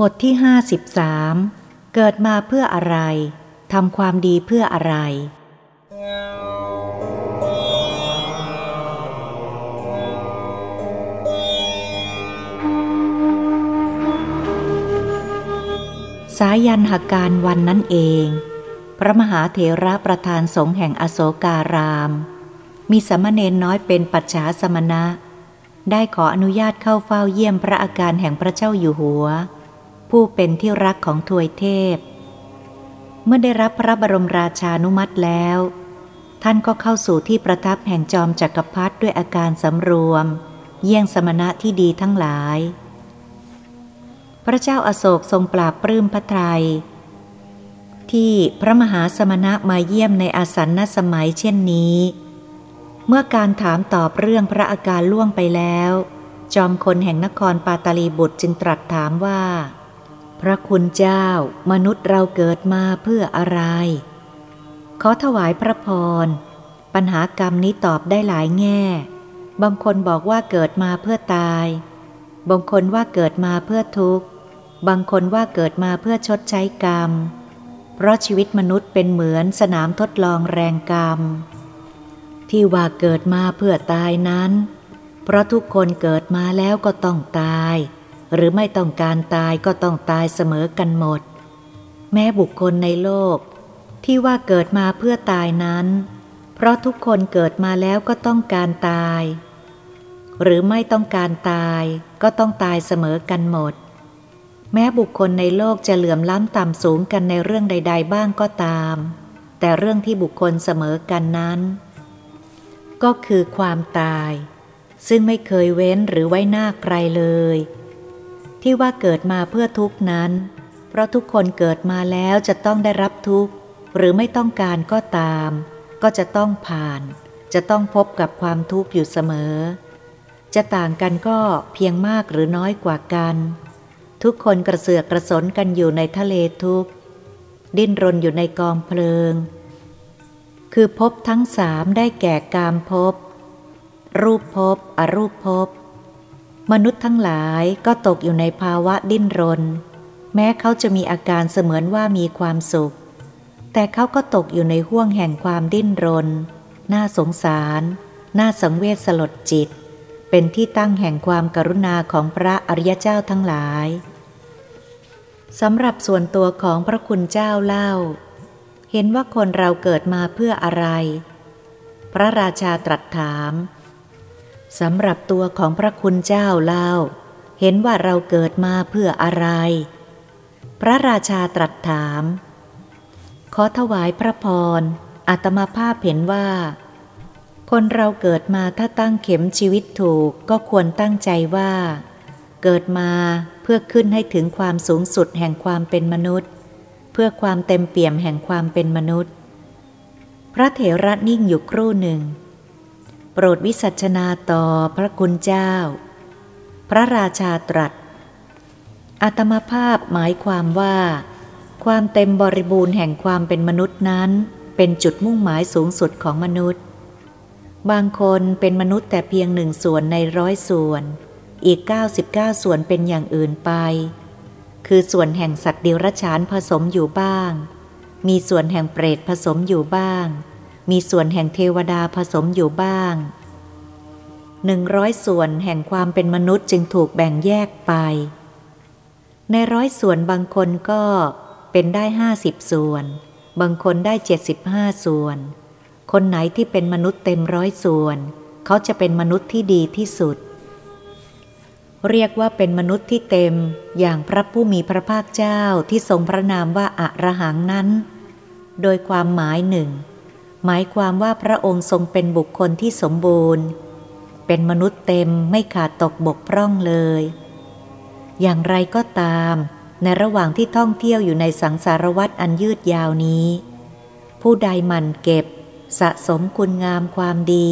บทที่ห้าสิบสามเกิดมาเพื่ออะไร ทำความดีเพื่ออะไร สายันหการวันนั้นเอง พระมหาเถระประธานสงฆ์แห่งอโศการาม มีสมณเณรน้อยเป็นปัจฉาสมณะ ได้ขออนุญาตเข้าเฝ้าเยี่ยมพระอาการแห่งพระเจ้าอยู่หัว ผู้เป็นที่รักของทวยเทพ เมื่อได้รับพระบรมราชานุมัติแล้ว ท่านก็เข้าสู่ที่ประทับแห่งจอมจักรพรรดิด้วยอาการสำรวม เยี่ยงสมณะที่ดีทั้งหลาย พระเจ้าอาโศกทรงปราบปลื้มพระทยัยที่พระมหาสมณะมาเยี่ยมในอาสันนสมัยเช่นนี้ เมื่อการถามตอบเรื่องพระอาการล่วงไปแล้ว จอมคนแห่งนครปาตาลีบุตรจึงตรัสถามว่า พระคุณเจ้ามนุษย์เราเกิดมาเพื่ออะไร ขอถวายพระพร ปัญหากรรมนี้ตอบได้หลายแง่ บางคนบอกว่าเกิดมาเพื่อตาย บางคนว่าเกิดมาเพื่อทุกข์ บางคนว่าเกิดมาเพื่อชดใช้กรรม เพราะชีวิตมนุษย์เป็นเหมือนสนามทดลองแรงกรรม ที่ว่าเกิดมาเพื่อตายนั้น เพราะทุกคนเกิดมาแล้วก็ต้องตาย หรือไม่ต้องการตายก็ต้องตายเสมอกันหมด แม้บุคคลในโลก ที่ว่าเกิดมาเพื่อตายนั้น เพราะทุกคนเกิดมาแล้วก็ต้องการตาย หรือไม่ต้องการตายก็ต้องตายเสมอกันหมด แม้บุคคลในโลกจะเหลื่อมล้ำต่ำสูงกันในเรื่องใด ๆ บ้างก็ตาม แต่เรื่องที่บุคคลเสมอกันนั้น ก็คือความตายซึ่งไม่เคยเว้นหรือไว้หน้าใครเลย ที่ว่าเกิดมาเพื่อทุกนั้น เพราะทุกคนเกิดมาแล้วจะต้องได้รับทุกข์ หรือไม่ต้องการก็ตาม ก็จะต้องผ่าน จะต้องพบกับความทุกข์อยู่เสมอ จะต่างกันก็เพียงมากหรือน้อยกว่ากัน ทุกคนกระเสือกกระสนกันอยู่ในทะเลทุกข์ ดิ้นรนอยู่ในกองเพลิง คือพบทั้งสามได้แก่กามพบ รูปพบอรูปพบ มนุษย์ทั้งหลายก็ตกอยู่ในภาวะดิ้นรน แม้เขาจะมีอาการเสมือนว่ามีความสุข แต่เขาก็ตกอยู่ในห่วงแห่งความดิ้นรน น่าสงสาร น่าสังเวชสลดจิต เป็นที่ตั้งแห่งความกรุณาของพระอริยเจ้าทั้งหลายสำหรับส่วนตัวของพระคุณเจ้าเล่า เห็นว่าคนเราเกิดมาเพื่ออะไร พระราชาตรัสถาม สำหรับตัวของพระคุณเจ้าเล่า เห็นว่าเราเกิดมาเพื่ออะไร พระราชาตรัสถาม ขอถวายพระพรอาตมาภาพเห็นว่า คนเราเกิดมาถ้าตั้งเข็มชีวิตถูกก็ควรตั้งใจว่า เกิดมาเพื่อขึ้นให้ถึงความสูงสุดแห่งความเป็นมนุษย์ เพื่อความเต็มเปี่ยมแห่งความเป็นมนุษย์ พระเถระนิ่งอยู่ครู่หนึ่ง โปรดวิสัชนาต่อพระคุณเจ้า พระราชาตรัสอาตมาภาพหมายความว่า ความเต็มบริบูรณ์แห่งความเป็นมนุษย์นั้น เป็นจุดมุ่งหมายสูงสุดของมนุษย์ บางคนเป็นมนุษย์แต่เพียงหนึ่งส่วนในร้อยส่วน อีก 99 ส่วนเป็นอย่างอื่นไป คือส่วนแห่งสัตว์เดรัจฉานผสมอยู่บ้าง มีส่วนแห่งเปรตผสมอยู่บ้าง มีส่วนแห่งเทวดาผสมอยู่บ้างหนึ่งร้อยส่วนแห่งความเป็นมนุษย์จึงถูกแบ่งแยกไป ในร้อยส่วนบางคนก็เป็นได้ห้าสิบส่วน บางคนได้เจ็ดสิบห้าส่วน คนไหนที่เป็นมนุษย์เต็มร้อยส่วน เขาจะเป็นมนุษย์ที่ดีที่สุด เรียกว่าเป็นมนุษย์ที่เต็มอย่างพระผู้มีพระภาคเจ้าที่ทรงพระนามว่าอะระหังนั้น โดยความหมายหนึ่ง หมายความว่าพระองค์ทรงเป็นบุคคลที่สมบูรณ์ เป็นมนุษย์เต็มไม่ขาดตกบกพร่องเลย อย่างไรก็ตาม ในระหว่างที่ท่องเที่ยวอยู่ในสังสารวัตรอันยืดยาวนี้ ผู้ใดหมั่นเก็บ สะสมคุณงามความดี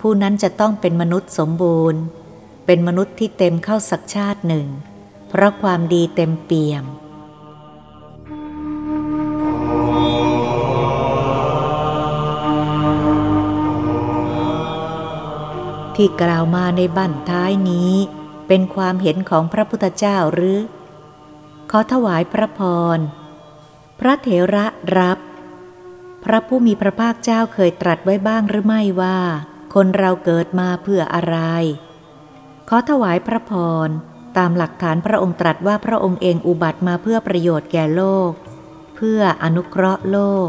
ผู้นั้นจะต้องเป็นมนุษย์สมบูรณ์ เป็นมนุษย์ที่เต็มเข้าสักชาติหนึ่ง เพราะความดีเต็มเปี่ยม ที่กล่าวมาในบั้นท้ายนี้ เป็นความเห็นของพระพุทธเจ้าหรือ ขอถวายพระพร พระเถระรับ พระผู้มีพระภาคเจ้าเคยตรัสไว้บ้างหรือไม่ว่า คนเราเกิดมาเพื่ออะไร ขอถวายพระพร ตามหลักฐานพระองค์ตรัสว่าพระองค์เองอุบัติมาเพื่อประโยชน์แก่โลก เพื่ออนุเคราะห์โลก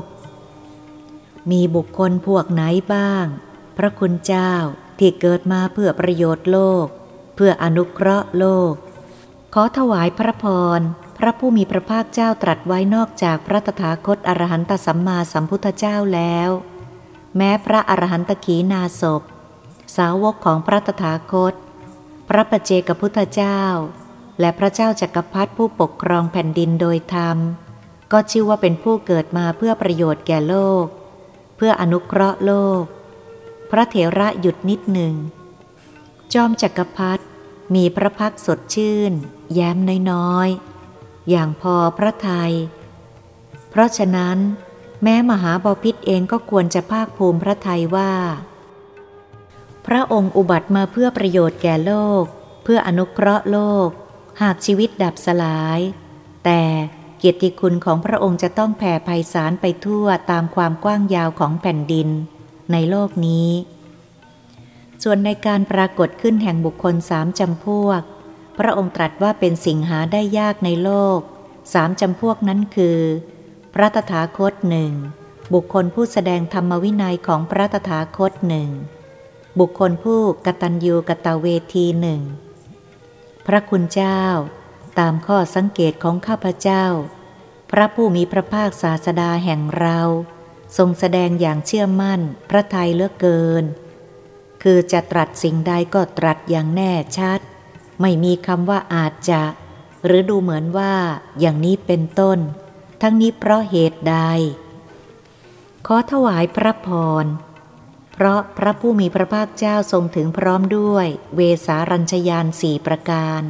มีบุคคลพวกไหนบ้าง พระคุณเจ้า ที่เกิดมาเพื่อประโยชน์โลก เพื่ออนุเคราะห์โลก ขอถวายพระพร พระผู้มีพระภาคเจ้าตรัสไว้นอกจากพระตถาคตอรหันตสัมมาสัมพุทธเจ้าแล้ว แม้พระอรหันตขีนาศพสาวกของพระตถาคต พระปเจกพุทธเจ้า และพระเจ้าจักรพรรดิผู้ปกครองแผ่นดินโดยธรรม ก็ชื่อว่าเป็นผู้เกิดมาเพื่อประโยชน์แก่โลก เพื่ออนุเคราะห์โลก พระเถระหยุดนิดหนึ่ง จอมจักรพรรดิมีพระพักสดชื่น แย้มน้อยๆ อย่างพอพระทัย เพราะฉะนั้น แม้มหาบาพิษเองก็ควรจะภาคภูมิพระทัยว่า พระองค์อุบัติมาเพื่อประโยชน์แก่โลก เพื่ออนุเคราะห์โลก หากชีวิตดับสลาย แต่เกียรติคุณของพระองค์จะต้องแผ่ไพศาลไปทั่วตามความกว้างยาวของแผ่นดิน ในโลกนี้ ส่วนในการปรากฏขึ้นแห่งบุคคลสามจำพวก พระองค์ตรัสว่าเป็นสิ่งหาได้ยากในโลกสามจำพวกนั้นคือ พระตถาคตหนึ่งบุคคลผู้แสดงธรรมวินัยของพระตถาคตหนึ่งบุคคลผู้กตัญญูกตเวทีหนึ่งพระคุณเจ้า ตามข้อสังเกตของข้าพเจ้า พระผู้มีพระภาคศาสดาแห่งเรา ทรงแสดงอย่างเชื่อมั่น พระทัยเลือกเกิน คือจะตรัสสิ่งใดก็ตรัสอย่างแน่ชัด ไม่มีคำว่าอาจจะ หรือดูเหมือนว่าอย่างนี้เป็นต้น ทั้งนี้เพราะเหตุใด ขอถวายพระพร เพราะพระผู้มีพระภาคเจ้าทรงถึงพร้อมด้วย เวสารัญชยานสี่ประการ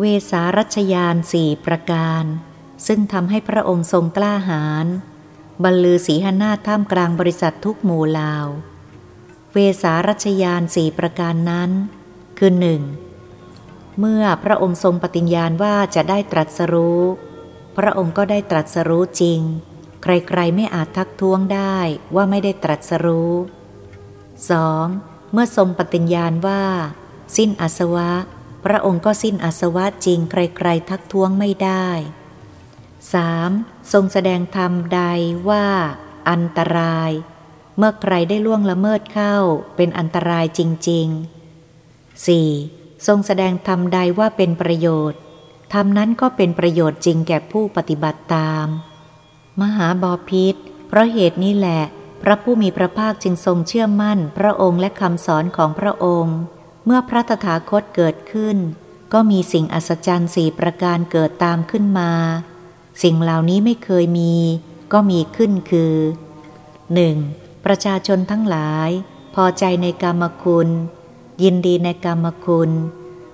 เวสารัชยานสี่ประการ ซึ่งทำให้พระองค์ทรงกล้าหาญ บรรลือสีหนาถท่ามกลางบริษัททุกหมู่ลาว เวสารัชยานสี่ประการนั้น คือหนึ่งเมื่อพระองค์ทรงปฏิญญาณว่าจะได้ตรัสรู้ พระองค์ก็ได้ตรัสรู้จริง ใครๆไม่อาจทักท้วงได้ว่าไม่ได้ตรัสรู้ 2. เมื่อทรงปฏิญญาณว่า สิ้นอาสวะ พระองค์ก็สิ้นอาสวะจริง ใครๆทักท้วงไม่ได้ 3. ทรงแสดงธรรมใดว่า อันตราย เมื่อใครได้ล่วงละเมิดเข้าเป็นอันตรายจริง ๆ 4. ทรงแสดงธรรมใดว่าเป็นประโยชน์ธรรมนั้นก็เป็นประโยชน์จริงแก่ผู้ปฏิบัติตาม มหาบอพิษเพราะเหตุนี้แหละ พระผู้มีพระภาคจึงทรงเชื่อมั่น พระองค์และคำสอนของพระองค์ เมื่อพระตถาคตเกิดขึ้น ก็มีสิ่งอัศจรรย์สี่ประการเกิดตามขึ้นมา สิ่งเหล่านี้ไม่เคยมี ก็มีขึ้นคือ 1. ประชาชนทั้งหลาย พอใจในกรรมคุณ ยินดีในกรรมคุณ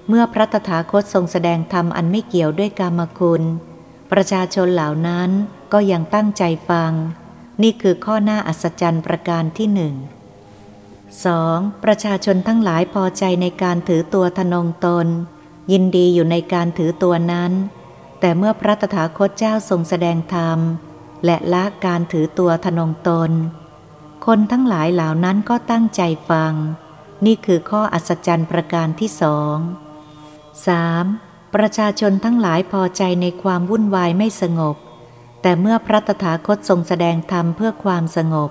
เมื่อพระตถาคตทรงแสดงธรรมอันไม่เกี่ยวด้วยกรรมคุณ ประชาชนเหล่านั้นก็ยังตั้งใจฟัง นี่คือข้อหน้าอัศจรรย์ประการที่หนึ่ง 2. ประชาชนทั้งหลายพอใจในการถือตัวทนงตน ยินดีอยู่ในการถือตัวนั้น แต่เมื่อพระตถาคตเจ้าทรงแสดงธรรม และละการถือตัวทนงตน คนทั้งหลายเหล่านั้นก็ตั้งใจฟัง นี่คือข้ออัศจรรย์ประการที่สอง 3. ประชาชนทั้งหลายพอใจในความวุ่นวายไม่สงบ แต่เมื่อพระตถาคตทรงแสดงธรรมเพื่อความสงบ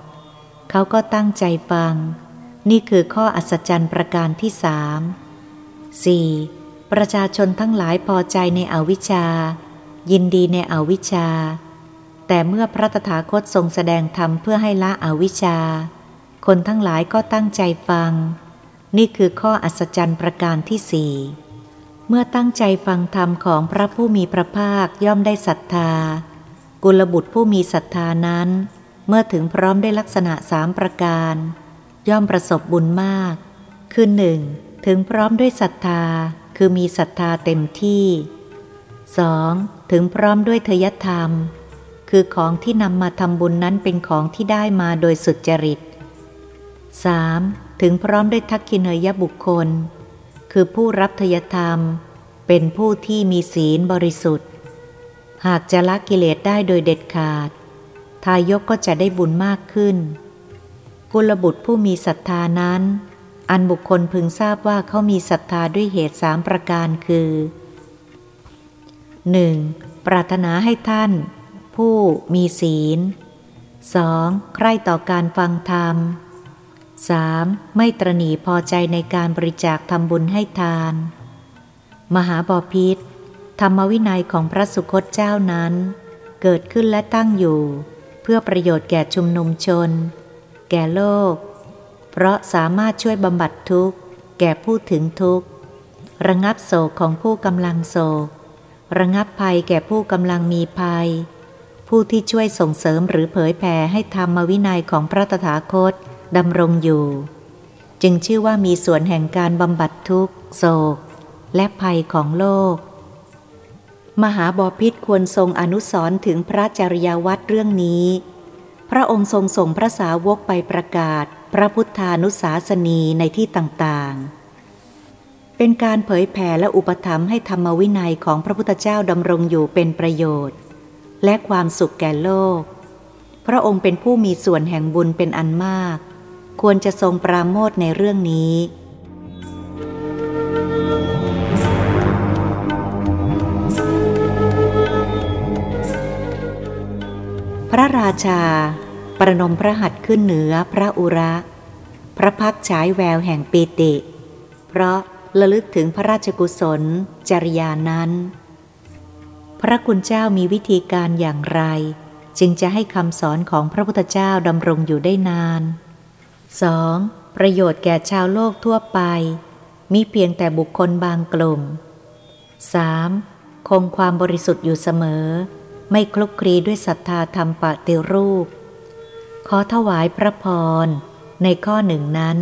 เขาก็ตั้งใจฟัง นี่คือข้ออัศจรรย์ประการที่สาม 4. ประชาชนทั้งหลายพอใจในอวิชชา ยินดีในอวิชชา แต่เมื่อพระตถาคตทรงแสดงธรรมเพื่อให้ละอวิชชา คนทั้งหลายก็ตั้งใจฟัง นี่คือข้ออัศจรรย์ประการที่สี่เมื่อตั้งใจฟังธรรมของพระผู้มีพระภาคย่อมได้ศรัทธา กุลบุตรผู้มีศรัทธานั้น เมื่อถึงพร้อมได้ลักษณะสามประการ ย่อมประสบบุญมาก คือหนึ่งถึงพร้อมด้วยศรัทธา คือมีศรัทธาเต็มที่ 2. ถึงพร้อมด้วยเทยธรรม คือของที่นำมาทำบุญนั้นเป็นของที่ได้มาโดยสุจริต 3. ถึงพร้อมด้วยทักขิเนยบุคคล คือผู้รับทยธรรม เป็นผู้ที่มีศีลบริสุทธิ์ หากจะละกิเลสได้โดยเด็ดขาด ทายกก็จะได้บุญมากขึ้น กุลบุตรผู้มีศรัทธานั้น อันบุคคลพึงทราบว่าเขามีศรัทธาด้วยเหตุสามประการคือ 1. ปรารถนาให้ท่าน ผู้มีศีล 2. ใคร่ต่อการฟังธรรม 3. ไม่ตรณีพอใจในการบริจาคทำบุญให้ทาน มหาบอพิษธรรมวินัยของพระสุคตเจ้านั้น เกิดขึ้นและตั้งอยู่ เพื่อประโยชน์แก่ชุมนุมชน แก่โลก เพราะสามารถช่วยบำบัดทุกข์ แก่ผู้ถึงทุกข์ ระงับโศกของผู้กำลังโศก ระงับภัยแก่ผู้กำลังมีภัย ผู้ที่ช่วยส่งเสริมหรือเผยแผ่ให้ธรรมวินัยของพระตถาคตดำรงอยู่ จึงชื่อว่ามีส่วนแห่งการบำบัดทุกข์ โศก และภัยของโลก มหาบอพิษควรทรงอนุสรถึงพระจริยวัตรเรื่องนี้ พระองค์ทรงส่งพระสาวกไปประกาศ พระพุทธานุสาสนีในที่ต่างๆ เป็นการเผยแผ่และอุปถัมภ์ให้ธรรมวินัยของพระพุทธเจ้าดำรงอยู่เป็นประโยชน์ และความสุขแก่โลก พระองค์เป็นผู้มีส่วนแห่งบุญเป็นอันมาก ควรจะทรงปราโมทในเรื่องนี้พระราชา ประนมพระหัตถ์ขึ้นเหนือพระอุระ พระพักฉายแววแห่งปีติ เพราะระลึกถึงพระราชกุศล จริยานั้น พระคุณเจ้ามีวิธีการอย่างไร จึงจะให้คำสอนของพระพุทธเจ้าดำรงอยู่ได้นาน 2. ประโยชน์แก่ชาวโลกทั่วไป มีเพียงแต่บุคคลบางกลุ่ม 3. คงความบริสุทธิ์อยู่เสมอ ไม่คลุกคลีด้วยศรัทธาธรรมปฏิรูป ขอถวายพระพร ในข้อหนึ่งนั้น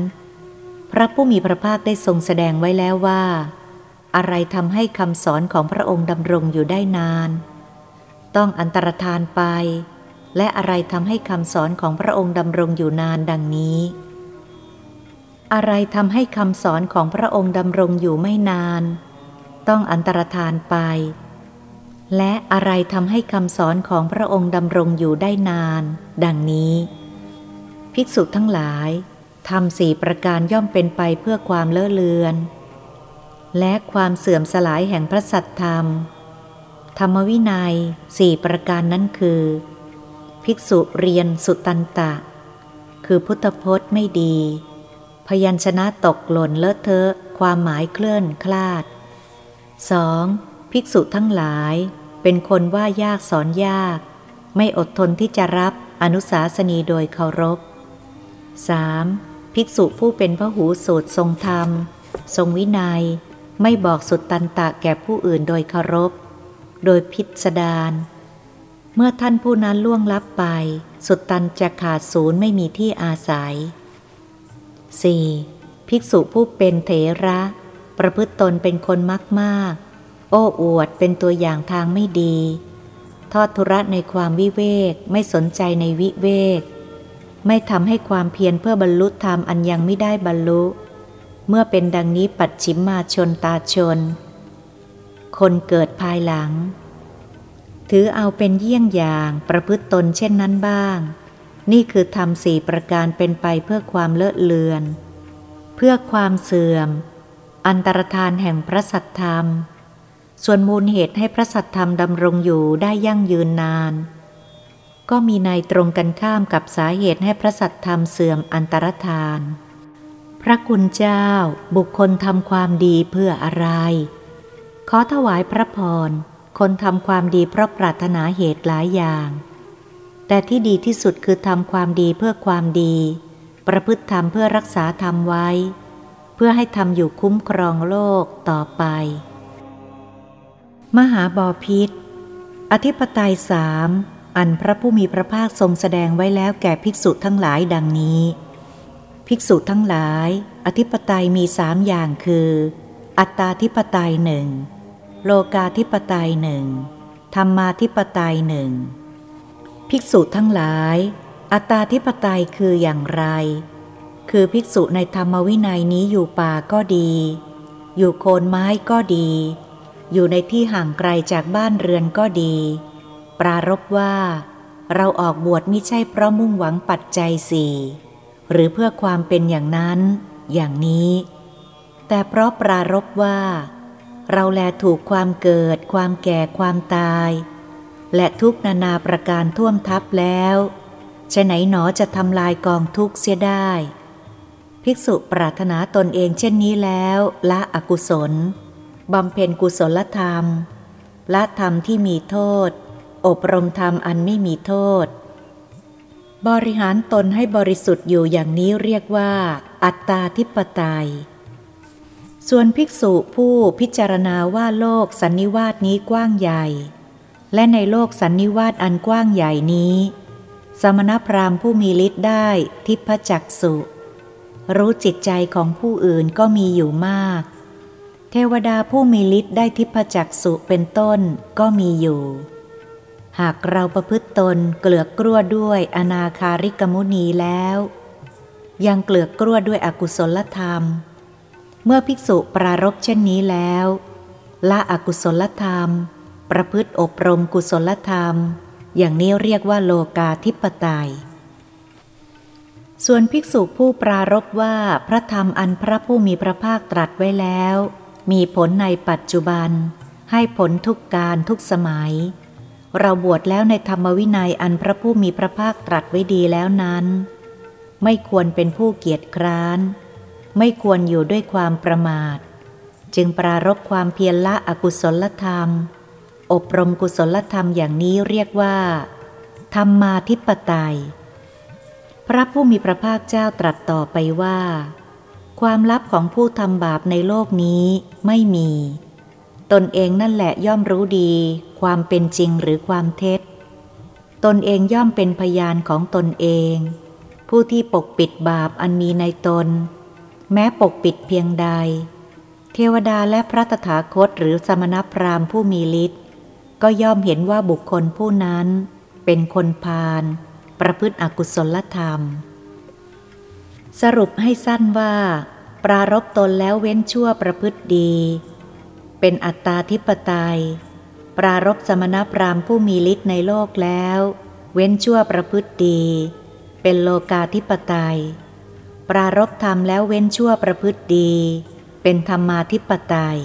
พระผู้มีพระภาคได้ทรงแสดงไว้แล้วว่า อะไรทำให้คำสอนของพระองค์ดำรงอยู่ได้นาน ต้องอันตรธานไป และอะไรทำให้คำสอนของพระองค์ดำรงอยู่นานดังนี้ อะไรทำให้คำสอนของพระองค์ดำรงอยู่ไม่นาน ต้องอันตรธานไป และอะไรทำให้คำสอนของพระองค์ดำรงอยู่ได้นาน ดังนี้ ภิกษุทั้งหลายทำสี่ประการย่อมเป็นไปเพื่อความเลอะเลือน และความเสื่อมสลายแห่งพระสัตธรรม ธรรมวินัยสี่ประการนั้นคือ ภิกษุเรียนสุตันตะ คือพุทธพจน์ไม่ดี พยัญชนะตกหล่นเลอะเทอะ ความหมายเคลื่อนคลาด 2. ภิกษุทั้งหลาย เป็นคนว่ายากสอนยาก ไม่อดทนที่จะรับอนุสาสนีโดยเคารพ 3. ภิกษุผู้เป็นพระหูสูตรทรงธรรม ทรงวินัย ไม่บอกสุดตันตะแก่ผู้อื่นโดยเคารพ โดยพิสดารเมื่อท่านผู้นั้นล่วงลับไป สุดตันจะขาดศูนย์ไม่มีที่อาศัย 4. ภิกษุผู้เป็นเถระ ประพฤติตนเป็นคนมากมากโอ้อวดเป็นตัวอย่างทางไม่ดี ทอดทุระในความวิเวกไม่สนใจในวิเวก ไม่ทำให้ความเพียรเพื่อบรรลุธรรมอันยังไม่ได้บรรลุ เมื่อเป็นดังนี้ปัดชิมมาชนตาชน คนเกิดภายหลัง ถือเอาเป็นเยี่ยงอย่างประพฤติตนเช่นนั้นบ้าง นี่คือทำสี่ประการเป็นไปเพื่อความเลอะเลือน เพื่อความเสื่อม อันตรธานแห่งพระสัทธรรม ส่วนมูลเหตุให้พระสัทธรรมดำรงอยู่ได้ยั่งยืนนาน ก็มีในตรงกันข้ามกับสาเหตุให้พระสัทธรรมเสื่อมอันตรธาน พระคุณเจ้าบุคคลทำความดีเพื่ออะไร ขอถวายพระพร คนทำความดีเพราะปรารถนาเหตุหลายอย่าง แต่ที่ดีที่สุดคือทำความดีเพื่อความดี ประพฤติธรรมเพื่อรักษาธรรมไว้ เพื่อให้ทำอยู่คุ้มครองโลกต่อไป มหาบอพิษ อธิปไตยสาม อันพระผู้มีพระภาคทรงแสดงไว้แล้วแก่ภิกษุทั้งหลายดังนี้ ภิกษุทั้งหลาย อธิปไตยมีสามอย่างคือ อัตตาธิปไตยหนึ่งโลกาธิปไตยหนึ่งธรรมาธิปไตยหนึ่งภิกษุทั้งหลาย อัตตาธิปไตยคืออย่างไร คือภิกษุในธรรมวินัยนี้อยู่ป่าก็ดี อยู่โคนไม้ก็ดี อยู่ในที่ห่างไกลจากบ้านเรือนก็ดี ปรารบว่า เราออกบวชม่ใช่เพราะมุ่งหวังปัจจัยสี่หรือเพื่อความเป็นอย่างนั้น อย่างนี้ แต่เพราะปรารบว่า เราแลถูกความเกิด ความแก่ความตาย และทุกนานาประการท่วมทับแล้วฉะไหนหนอจะทำลายกองทุกเสียได้ ภิกษุปรารถนาตนเองเช่นนี้แล้วละอกุศลบำเพ็ญกุศลธรรมละธรรมที่มีโทษ อบรมธรรมอันไม่มีโทษ บริหารตนให้บริสุทธิ์อยู่อย่างนี้เรียกว่า อัตตาทิปไตย ส่วนภิกษุผู้พิจารณาว่าโลกสันนิวาสนี้กว้างใหญ่ และในโลกสันนิวาสอันกว้างใหญ่นี้ สมณพราหมณ์ผู้มีฤทธิ์ได้ทิพจักสุรู้จิตใจของผู้อื่นก็มีอยู่มาก เทวดาผู้มีฤทธิ์ได้ทิพจักสุเป็นต้นก็มีอยู่ หากเราประพฤติตนเกลือกกลั้วด้วยอนาคาริกมุนีแล้ว ยังเกลือกกลั้วด้วยอกุศลธรรม เมื่อภิกษุปรารบเช่นนี้แล้วละอกุศลธรรม ประพฤติอบรมกุศลธรรม อย่างนี้เรียกว่าโลกาธิปไตย ส่วนภิกษุผู้ปรารบว่าพระธรรมอันพระผู้มีพระภาคตรัสไว้แล้ว มีผลในปัจจุบัน ให้ผลทุกการทุกสมัย เราบวชแล้วในธรรมวินัยอันพระผู้มีพระภาคตรัสไว้ดีแล้วนั้น ไม่ควรเป็นผู้เกียจคร้าน ไม่ควรอยู่ด้วยความประมาท จึงปรารบความเพียรละอกุศลธรรม อบรมกุศลธรรมอย่างนี้เรียกว่า ธรรมมาทิปไตย พระผู้มีพระภาคเจ้าตรัสต่อไปว่า ความลับของผู้ทำบาปในโลกนี้ไม่มี ตนเองนั่นแหละย่อมรู้ดี ความเป็นจริงหรือความเท็จ ตนเองย่อมเป็นพยานของตนเอง ผู้ที่ปกปิดบาปอันมีในตน แม้ปกปิดเพียงใด เทวดาและพระตถาคตหรือสมณพราหมณ์ผู้มีฤทธิ์ก็ย่อมเห็นว่าบุคคลผู้นั้น เป็นคนพาลประพฤติอกุศลธรรม สรุปให้สั้นว่า ปรารบตนแล้วเว้นชั่วประพฤติดี เป็นอัตตาธิปไตย ปรารบสมณพราหมณ์ผู้มีฤทธิ์ในโลกแล้ว เว้นชั่วประพฤติดี เป็นโลกาธิปไตย ปรารบธรรมแล้วเว้นชั่วประพฤติดี เป็นธรรมาธิปไตย